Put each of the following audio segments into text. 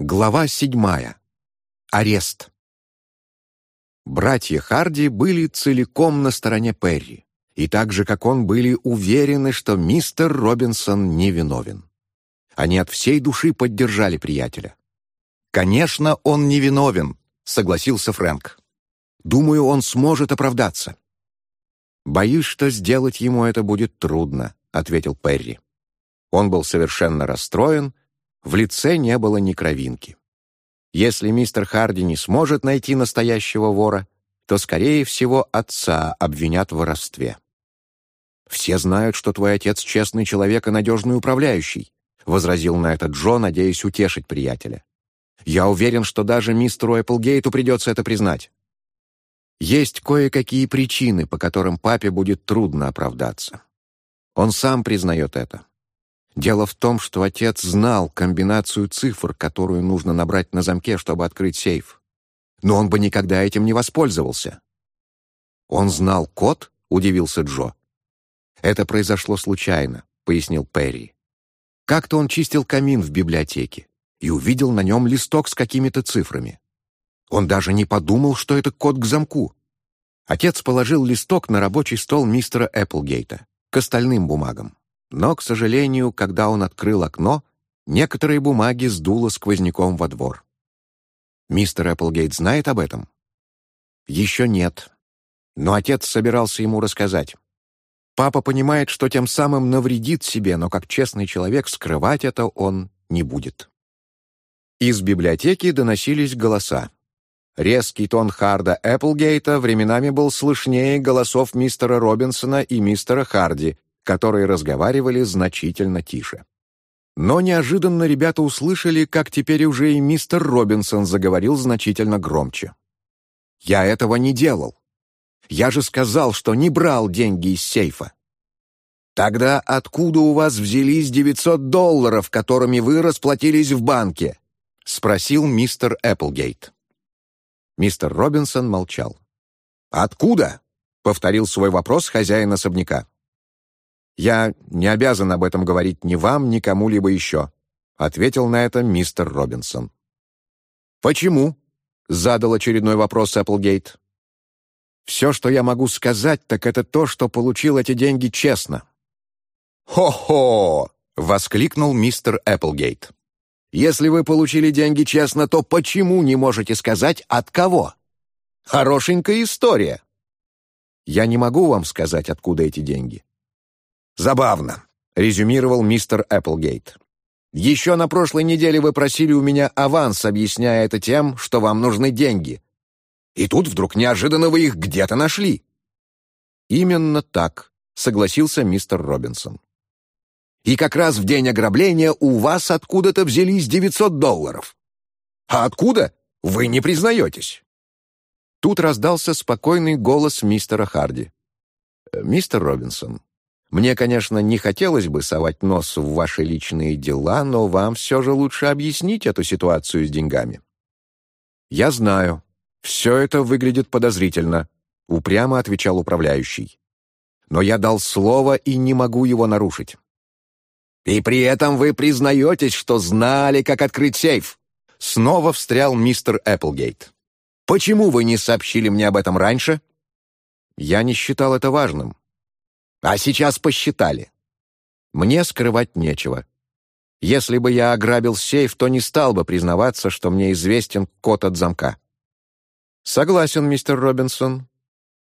Глава седьмая. Арест. Братья Харди были целиком на стороне Перри, и так же, как он, были уверены, что мистер Робинсон невиновен. Они от всей души поддержали приятеля. «Конечно, он невиновен», — согласился Фрэнк. «Думаю, он сможет оправдаться». «Боюсь, что сделать ему это будет трудно», — ответил Перри. Он был совершенно расстроен в лице не было ни кровинки. Если мистер Харди не сможет найти настоящего вора, то, скорее всего, отца обвинят в воровстве. «Все знают, что твой отец честный человек и надежный управляющий», возразил на это Джо, надеясь утешить приятеля. «Я уверен, что даже мистеру Эпплгейту придется это признать. Есть кое-какие причины, по которым папе будет трудно оправдаться. Он сам признает это. Дело в том, что отец знал комбинацию цифр, которую нужно набрать на замке, чтобы открыть сейф. Но он бы никогда этим не воспользовался. «Он знал код?» — удивился Джо. «Это произошло случайно», — пояснил Перри. Как-то он чистил камин в библиотеке и увидел на нем листок с какими-то цифрами. Он даже не подумал, что это код к замку. Отец положил листок на рабочий стол мистера Эпплгейта к остальным бумагам. Но, к сожалению, когда он открыл окно, некоторые бумаги сдуло сквозняком во двор. Мистер Эпплгейт знает об этом? Еще нет. Но отец собирался ему рассказать. Папа понимает, что тем самым навредит себе, но как честный человек скрывать это он не будет. Из библиотеки доносились голоса. Резкий тон Харда Эпплгейта временами был слышнее голосов мистера Робинсона и мистера Харди, которые разговаривали значительно тише. Но неожиданно ребята услышали, как теперь уже и мистер Робинсон заговорил значительно громче. «Я этого не делал. Я же сказал, что не брал деньги из сейфа». «Тогда откуда у вас взялись 900 долларов, которыми вы расплатились в банке?» — спросил мистер Эпплгейт. Мистер Робинсон молчал. «Откуда?» — повторил свой вопрос хозяин особняка. «Я не обязан об этом говорить ни вам, ни кому-либо еще», ответил на это мистер Робинсон. «Почему?» — задал очередной вопрос Эпплгейт. «Все, что я могу сказать, так это то, что получил эти деньги честно». «Хо-хо!» — воскликнул мистер Эпплгейт. «Если вы получили деньги честно, то почему не можете сказать, от кого? Хорошенькая история». «Я не могу вам сказать, откуда эти деньги. «Забавно», — резюмировал мистер Эпплгейт. «Еще на прошлой неделе вы просили у меня аванс, объясняя это тем, что вам нужны деньги. И тут вдруг неожиданно вы их где-то нашли». «Именно так», — согласился мистер Робинсон. «И как раз в день ограбления у вас откуда-то взялись 900 долларов. А откуда? Вы не признаетесь». Тут раздался спокойный голос мистера Харди. «Мистер Робинсон, мне, конечно, не хотелось бы совать нос в ваши личные дела, но вам все же лучше объяснить эту ситуацию с деньгами». «Я знаю. Все это выглядит подозрительно», — упрямо отвечал управляющий. «Но я дал слово и не могу его нарушить». «И при этом вы признаетесь, что знали, как открыть сейф?» Снова встрял мистер Эпплгейт. «Почему вы не сообщили мне об этом раньше?» «Я не считал это важным. А сейчас посчитали. Мне скрывать нечего. Если бы я ограбил сейф, то не стал бы признаваться, что мне известен код от замка. Согласен, мистер Робинсон.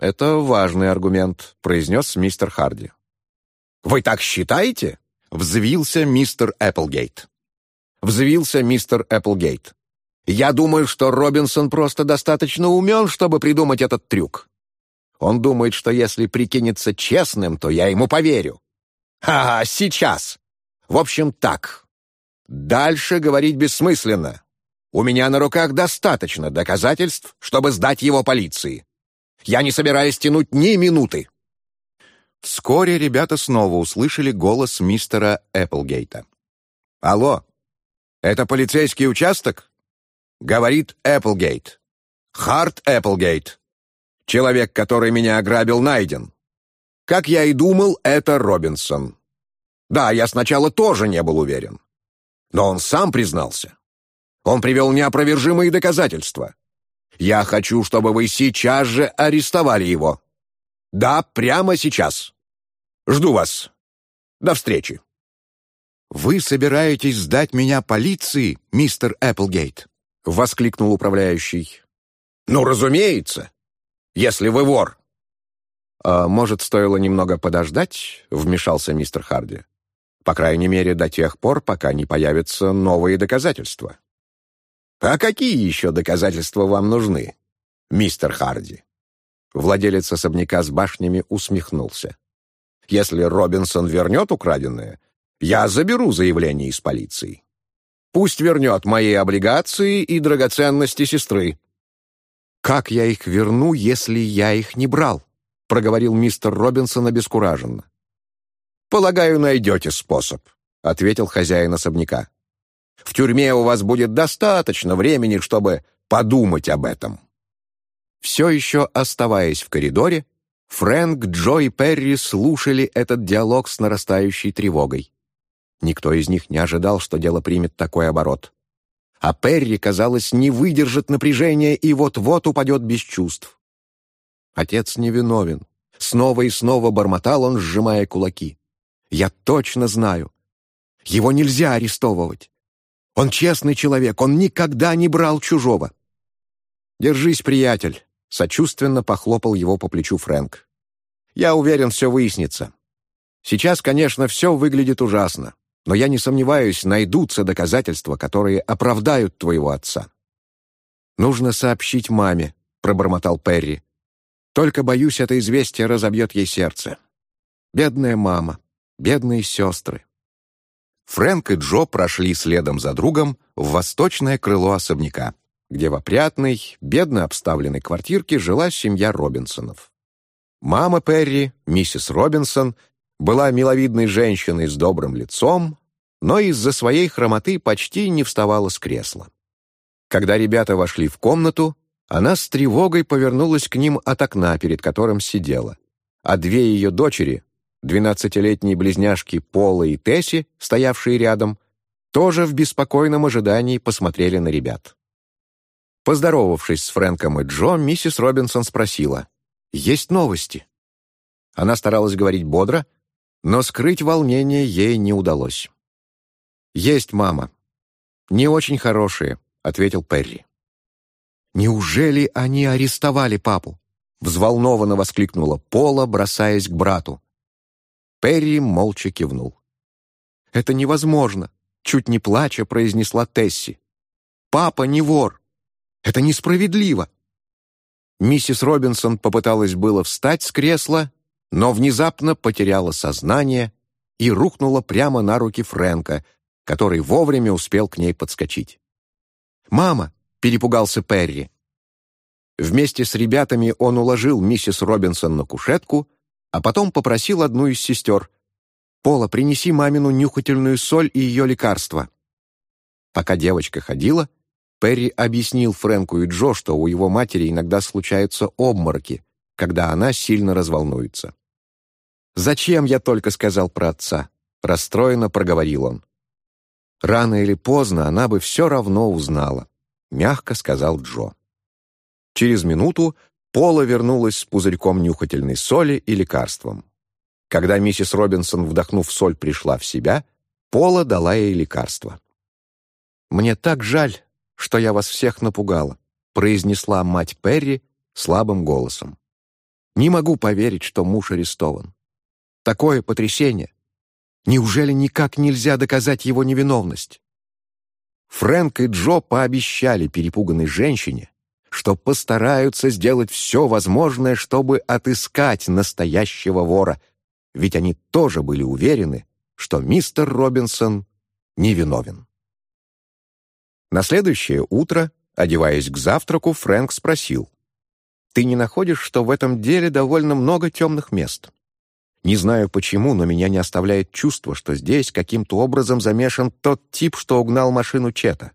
Это важный аргумент, произнес мистер Харди. Вы так считаете? Взвился мистер Эпплгейт. Взвился мистер Эпплгейт. Я думаю, что Робинсон просто достаточно умен, чтобы придумать этот трюк. Он думает, что если прикинется честным, то я ему поверю. А, сейчас. В общем, так. Дальше говорить бессмысленно. У меня на руках достаточно доказательств, чтобы сдать его полиции. Я не собираюсь тянуть ни минуты. Вскоре ребята снова услышали голос мистера Эпплгейта. «Алло, это полицейский участок?» — говорит Эпплгейт. «Харт Эпплгейт. Человек, который меня ограбил, найден. Как я и думал, это Робинсон. Да, я сначала тоже не был уверен. Но он сам признался. Он привел неопровержимые доказательства. Я хочу, чтобы вы сейчас же арестовали его. Да, прямо сейчас. Жду вас. До встречи. «Вы собираетесь сдать меня полиции, мистер Эпплгейт?» — воскликнул управляющий. «Ну, разумеется, если вы вор». «А может, стоило немного подождать?» — вмешался мистер Харди. «По крайней мере, до тех пор, пока не появятся новые доказательства». «А какие еще доказательства вам нужны, мистер Харди?» Владелец особняка с башнями усмехнулся. «Если Робинсон вернет украденное, я заберу заявление из полиции. Пусть вернет мои облигации и драгоценности сестры». «Как я их верну, если я их не брал?» — проговорил мистер Робинсон обескураженно. «Полагаю, найдете способ», — ответил хозяин особняка. «В тюрьме у вас будет достаточно времени, чтобы подумать об этом». Все еще оставаясь в коридоре, Фрэнк, Джо и Перри слушали этот диалог с нарастающей тревогой. Никто из них не ожидал, что дело примет такой оборот. А Перри, казалось, не выдержит напряжения и вот-вот упадет без чувств. Отец невиновен. Снова и снова бормотал он, сжимая кулаки. «Я точно знаю. Его нельзя арестовывать. Он честный человек, он никогда не брал чужого». «Держись, приятель», — сочувственно похлопал его по плечу Фрэнк. «Я уверен, все выяснится. Сейчас, конечно, все выглядит ужасно но я не сомневаюсь, найдутся доказательства, которые оправдают твоего отца». «Нужно сообщить маме», — пробормотал Перри. «Только, боюсь, это известие разобьет ей сердце. Бедная мама, бедные сестры». Фрэнк и Джо прошли следом за другом в восточное крыло особняка, где в опрятной, бедно обставленной квартирке жила семья Робинсонов. Мама Перри, миссис Робинсон, была миловидной женщиной с добрым лицом, но из-за своей хромоты почти не вставала с кресла. Когда ребята вошли в комнату, она с тревогой повернулась к ним от окна, перед которым сидела, а две ее дочери, двенадцатилетние близняшки Пола и Тесси, стоявшие рядом, тоже в беспокойном ожидании посмотрели на ребят. Поздоровавшись с Фрэнком и Джо, миссис Робинсон спросила, «Есть новости?» Она старалась говорить бодро, но скрыть волнение ей не удалось. «Есть, мама. Не очень хорошие», — ответил Перри. «Неужели они арестовали папу?» — взволнованно воскликнула Пола, бросаясь к брату. Перри молча кивнул. «Это невозможно», — чуть не плача произнесла Тесси. «Папа не вор. Это несправедливо». Миссис Робинсон попыталась было встать с кресла, но внезапно потеряла сознание и рухнула прямо на руки Фрэнка, который вовремя успел к ней подскочить. «Мама!» — перепугался Перри. Вместе с ребятами он уложил миссис Робинсон на кушетку, а потом попросил одну из сестер. «Пола, принеси мамину нюхательную соль и ее лекарства». Пока девочка ходила, Перри объяснил Фрэнку и Джо, что у его матери иногда случаются обмороки, когда она сильно разволнуется. «Зачем я только сказал про отца?» — расстроенно проговорил он. «Рано или поздно она бы все равно узнала», — мягко сказал Джо. Через минуту Пола вернулась с пузырьком нюхательной соли и лекарством. Когда миссис Робинсон, вдохнув соль, пришла в себя, Пола дала ей лекарство. «Мне так жаль, что я вас всех напугала», произнесла мать Перри слабым голосом. «Не могу поверить, что муж арестован. Такое потрясение! Неужели никак нельзя доказать его невиновность? Фрэнк и Джо пообещали перепуганной женщине, что постараются сделать все возможное, чтобы отыскать настоящего вора, ведь они тоже были уверены, что мистер Робинсон невиновен. На следующее утро, одеваясь к завтраку, Фрэнк спросил, «Ты не находишь, что в этом деле довольно много темных мест?» Не знаю почему, но меня не оставляет чувство, что здесь каким-то образом замешан тот тип, что угнал машину Чета.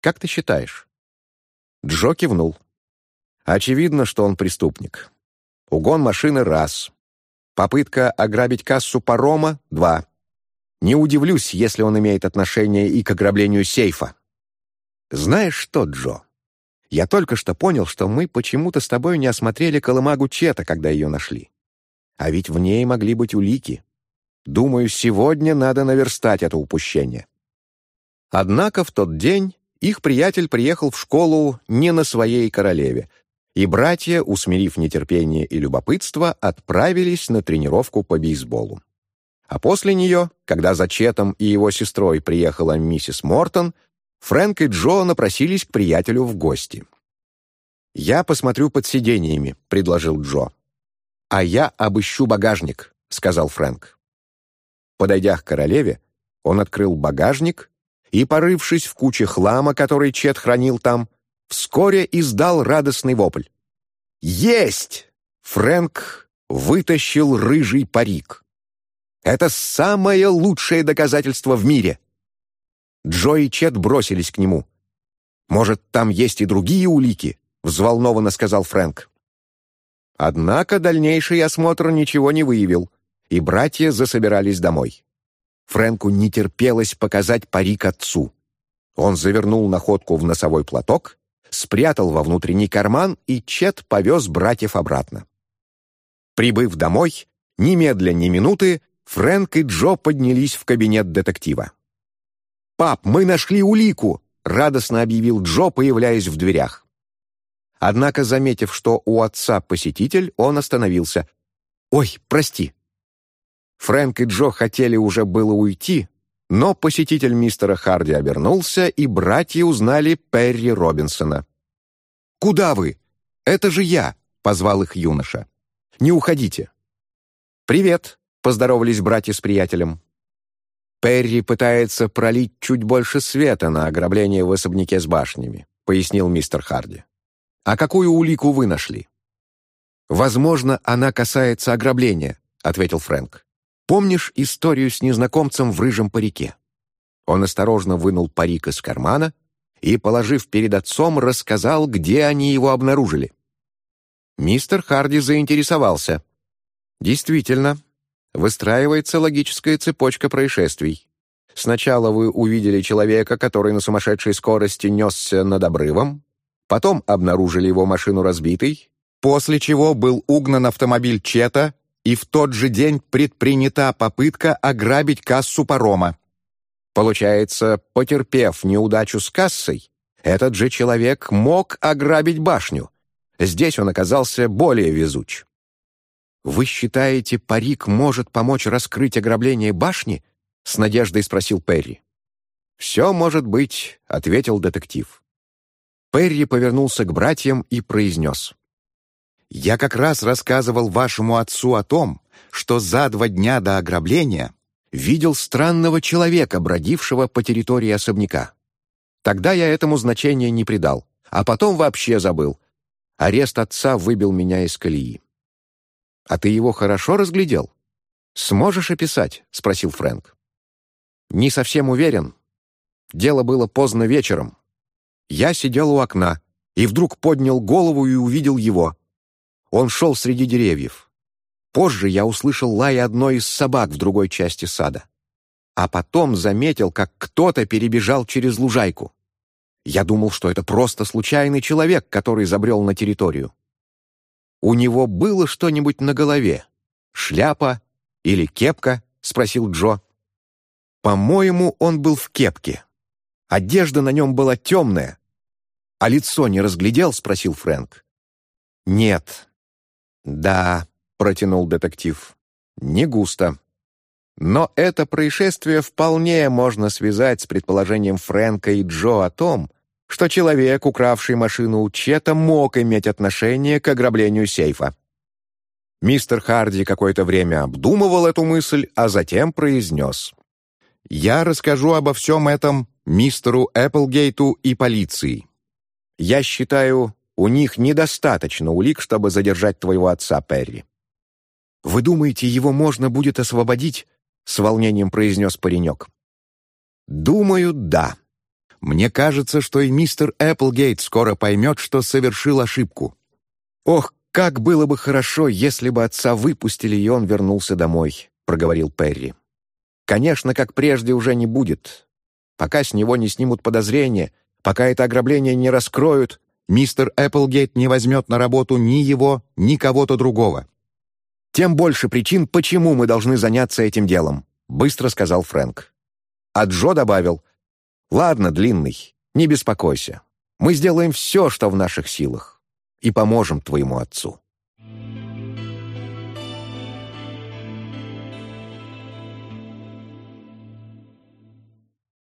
Как ты считаешь?» Джо кивнул. «Очевидно, что он преступник. Угон машины — раз. Попытка ограбить кассу парома — два. Не удивлюсь, если он имеет отношение и к ограблению сейфа». «Знаешь что, Джо, я только что понял, что мы почему-то с тобой не осмотрели колымагу Чета, когда ее нашли. А ведь в ней могли быть улики. Думаю, сегодня надо наверстать это упущение». Однако в тот день их приятель приехал в школу не на своей королеве, и братья, усмирив нетерпение и любопытство, отправились на тренировку по бейсболу. А после нее, когда за Четом и его сестрой приехала миссис Мортон, Фрэнк и Джо напросились к приятелю в гости. «Я посмотрю под сидениями», — предложил Джо. «А я обыщу багажник», — сказал Фрэнк. Подойдя к королеве, он открыл багажник и, порывшись в куче хлама, который Чет хранил там, вскоре издал радостный вопль. «Есть!» — Фрэнк вытащил рыжий парик. «Это самое лучшее доказательство в мире!» Джо и Чет бросились к нему. «Может, там есть и другие улики?» — взволнованно сказал Фрэнк. Однако дальнейший осмотр ничего не выявил, и братья засобирались домой. Фрэнку не терпелось показать парик отцу. Он завернул находку в носовой платок, спрятал во внутренний карман, и Чет повез братьев обратно. Прибыв домой, немедля ни минуты, Фрэнк и Джо поднялись в кабинет детектива. «Пап, мы нашли улику!» — радостно объявил Джо, появляясь в дверях. Однако, заметив, что у отца посетитель, он остановился. «Ой, прости». Фрэнк и Джо хотели уже было уйти, но посетитель мистера Харди обернулся, и братья узнали Перри Робинсона. «Куда вы? Это же я!» — позвал их юноша. «Не уходите». «Привет», — поздоровались братья с приятелем. «Перри пытается пролить чуть больше света на ограбление в особняке с башнями», — пояснил мистер Харди. «А какую улику вы нашли?» «Возможно, она касается ограбления», — ответил Фрэнк. «Помнишь историю с незнакомцем в рыжем парике?» Он осторожно вынул парик из кармана и, положив перед отцом, рассказал, где они его обнаружили. Мистер Харди заинтересовался. «Действительно, выстраивается логическая цепочка происшествий. Сначала вы увидели человека, который на сумасшедшей скорости несся над обрывом, потом обнаружили его машину разбитой, после чего был угнан автомобиль Чета, и в тот же день предпринята попытка ограбить кассу парома. Получается, потерпев неудачу с кассой, этот же человек мог ограбить башню. Здесь он оказался более везуч. «Вы считаете, парик может помочь раскрыть ограбление башни?» — с надеждой спросил Перри. «Все может быть», — ответил детектив. Перри повернулся к братьям и произнес. «Я как раз рассказывал вашему отцу о том, что за два дня до ограбления видел странного человека, бродившего по территории особняка. Тогда я этому значения не придал, а потом вообще забыл. Арест отца выбил меня из колеи. «А ты его хорошо разглядел?» «Сможешь описать?» — спросил Фрэнк. «Не совсем уверен. Дело было поздно вечером. Я сидел у окна и вдруг поднял голову и увидел его. Он шел среди деревьев. Позже я услышал лай одной из собак в другой части сада. А потом заметил, как кто-то перебежал через лужайку. Я думал, что это просто случайный человек, который забрел на территорию. «У него было что-нибудь на голове? Шляпа или кепка?» — спросил Джо. «По-моему, он был в кепке. Одежда на нем была темная. А лицо не разглядел?» — спросил Фрэнк. «Нет». «Да», — протянул детектив. «Не густо». Но это происшествие вполне можно связать с предположением Фрэнка и Джо о том, что человек, укравший машину у Чета, мог иметь отношение к ограблению сейфа. Мистер Харди какое-то время обдумывал эту мысль, а затем произнес. «Я расскажу обо всем этом мистеру Эпплгейту и полиции. Я считаю, у них недостаточно улик, чтобы задержать твоего отца, Перри». «Вы думаете, его можно будет освободить?» — с волнением произнес паренек. «Думаю, да», мне кажется, что и мистер Эпплгейт скоро поймет, что совершил ошибку. Ох, как было бы хорошо, если бы отца выпустили, и он вернулся домой», — проговорил Перри. «Конечно, как прежде уже не будет. Пока с него не снимут подозрения, пока это ограбление не раскроют, мистер Эпплгейт не возьмет на работу ни его, ни кого-то другого. «Тем больше причин, почему мы должны заняться этим делом», — быстро сказал Фрэнк. А Джо добавил, «Ладно, Длинный, не беспокойся. Мы сделаем все, что в наших силах, и поможем твоему отцу».